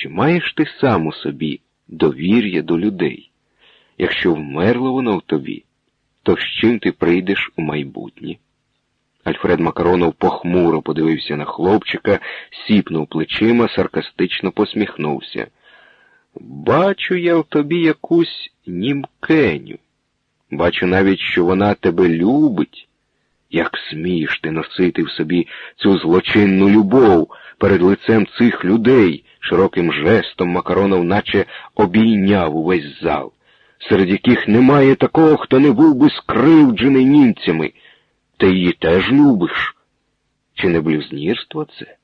Чи маєш ти сам у собі довір'я до людей? Якщо вмерло воно в тобі, то з чим ти прийдеш у майбутнє? Альфред Макаронов похмуро подивився на хлопчика, сіпнув плечима, саркастично посміхнувся. Бачу я в тобі якусь німкеню. Бачу навіть, що вона тебе любить. Як смієш ти носити в собі цю злочинну любов перед лицем цих людей, широким жестом Макаронов наче обійняв увесь зал, серед яких немає такого, хто не був би скривджений німцями. Ти її теж любиш. Чи не блюзнірство це?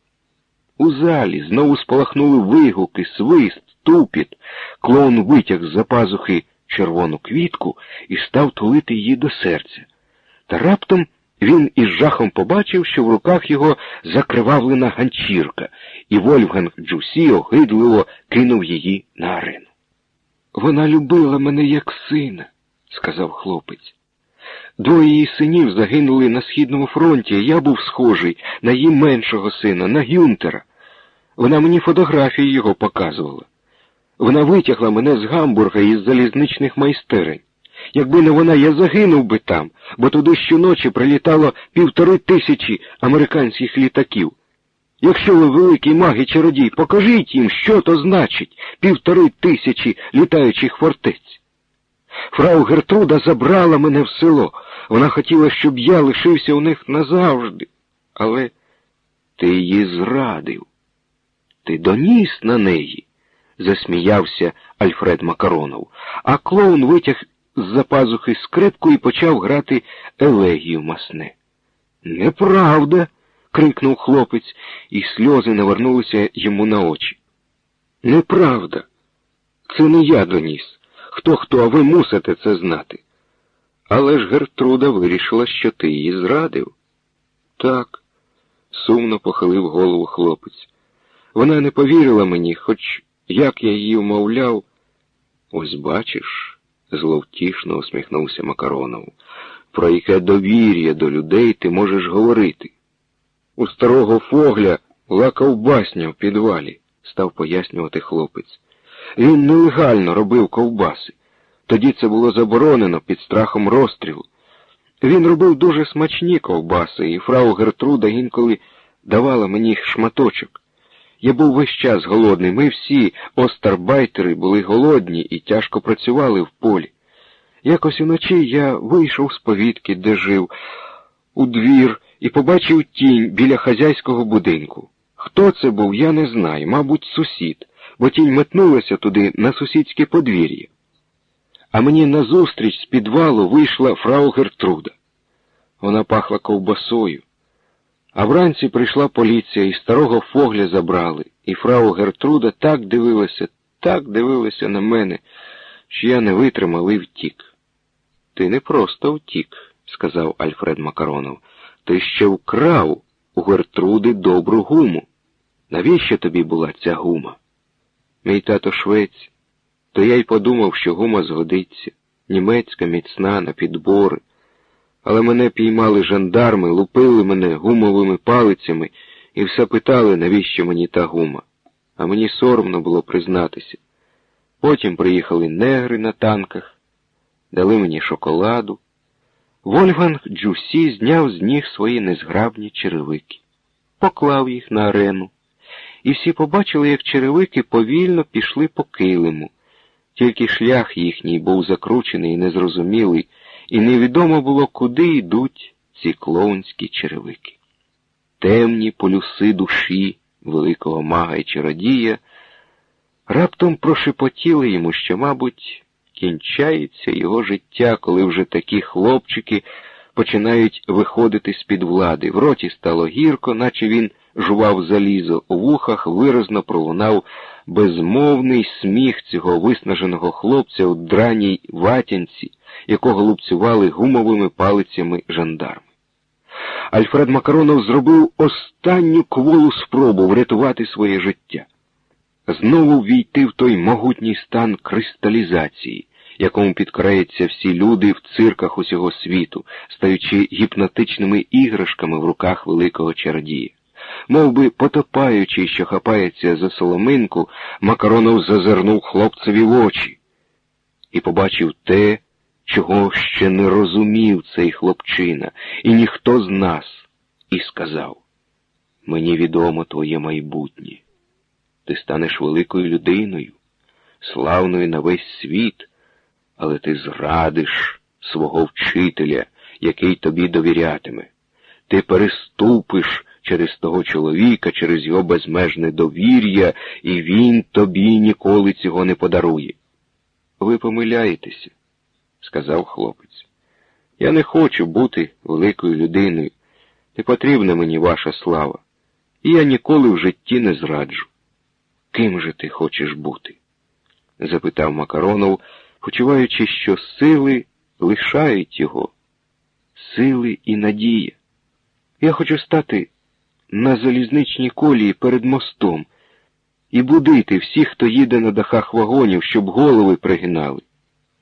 У залі знову спалахнули вигуки, свист, тупіт. Клоун витяг з-за пазухи червону квітку і став тулити її до серця. Та раптом він із жахом побачив, що в руках його закривавлена ганчірка, і Вольфганг Джусі огидливо кинув її на арену. Вона любила мене як сина, сказав хлопець. Двоє її синів загинули на східному фронті, я був схожий на її меншого сина, на Гюнтера. Вона мені фотографії його показувала. Вона витягла мене з Гамбурга із залізничних майстерень. Якби не вона, я загинув би там, бо туди щоночі прилітало півтори тисячі американських літаків. Якщо ви великий маг і чародій, покажіть їм, що то значить півтори тисячі літаючих фортець. Фрау Гертруда забрала мене в село. Вона хотіла, щоб я лишився у них назавжди. Але ти її зрадив. Ти доніс на неї, засміявся Альфред Макаронов, а клоун витяг з-за пазухи скрипку і почав грати елегію масне. Неправда. крикнув хлопець, і сльози навернулися йому на очі. Неправда. Це не я доніс. Хто хто, а ви мусите це знати. Але ж Гертруда вирішила, що ти її зрадив. Так, сумно похилив голову хлопець. Вона не повірила мені, хоч як я її умовляв. Ось бачиш, зловтішно усміхнувся Макаронов, про яке довір'я до людей ти можеш говорити. У старого фогля була ковбасня в підвалі, став пояснювати хлопець. Він нелегально робив ковбаси. Тоді це було заборонено під страхом розстрілу. Він робив дуже смачні ковбаси, і фрау Гертруда інколи давала мені шматочок. Я був весь час голодний. Ми всі остарбайтери були голодні і тяжко працювали в полі. Якось уночі я вийшов з повітки, де жив, у двір, і побачив тінь біля хазяйського будинку. Хто це був, я не знаю, мабуть, сусід, бо тінь метнулася туди на сусідське подвір'я. А мені назустріч з підвалу вийшла фрау Гертруда. Вона пахла ковбасою. А вранці прийшла поліція і старого фогля забрали, і фрау Гертруда так дивилася, так дивилася на мене, що я не витримав і втік. Ти не просто втік, сказав Альфред Макаронов. Ти ще вкрав у Гертруди добру гуму. Навіщо тобі була ця гума? Мій тато швець, то я й подумав, що гума згодиться, німецька міцна на підбори. Але мене піймали жандарми, лупили мене гумовими палицями і все питали, навіщо мені та гума. А мені соромно було признатися. Потім приїхали негри на танках, дали мені шоколаду. Вольфганг Джусі зняв з ніг свої незграбні черевики, поклав їх на арену, і всі побачили, як черевики повільно пішли по килиму. Тільки шлях їхній був закручений і незрозумілий, і невідомо було, куди йдуть ці клоунські черевики. Темні полюси душі великого мага і чародія раптом прошепотіли йому, що, мабуть, кінчається його життя, коли вже такі хлопчики починають виходити з-під влади. В роті стало гірко, наче він жував залізо, у вухах виразно пролунав безмовний сміх цього виснаженого хлопця у драній ватянці, якого лупцювали гумовими палицями жандарми. Альфред Макаронов зробив останню кволу спробу врятувати своє життя, знову війти в той могутній стан кристалізації, якому підкраються всі люди в цирках усього світу, стаючи гіпнотичними іграшками в руках великого чародія. мов би потопаючи, що хапається за соломинку, Макаронов зазирнув хлопцеві в очі і побачив те, чого ще не розумів цей хлопчина, і ніхто з нас, і сказав мені відомо твоє майбутнє. Ти станеш великою людиною, славною на весь світ, але ти зрадиш свого вчителя, який тобі довірятиме. Ти переступиш через того чоловіка, через його безмежне довір'я, і він тобі ніколи цього не подарує. Ви помиляєтеся, сказав хлопець. Я не хочу бути великою людиною. Не потрібна мені ваша слава, і я ніколи в житті не зраджу. Ким же ти хочеш бути? запитав Макаронов, почуваючи, що сили лишають його, сили і надія. Я хочу стати на залізничній колії перед мостом і будити всіх, хто їде на дахах вагонів, щоб голови пригинали.